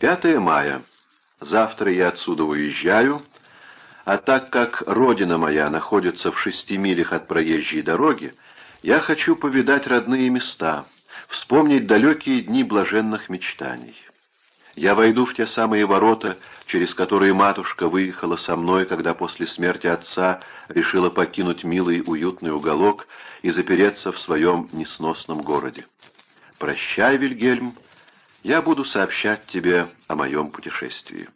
5 мая. Завтра я отсюда уезжаю, а так как родина моя находится в шести милях от проезжей дороги, я хочу повидать родные места, вспомнить далекие дни блаженных мечтаний. Я войду в те самые ворота, через которые матушка выехала со мной, когда после смерти отца решила покинуть милый уютный уголок и запереться в своем несносном городе. Прощай, Вильгельм, я буду сообщать тебе о моем путешествии.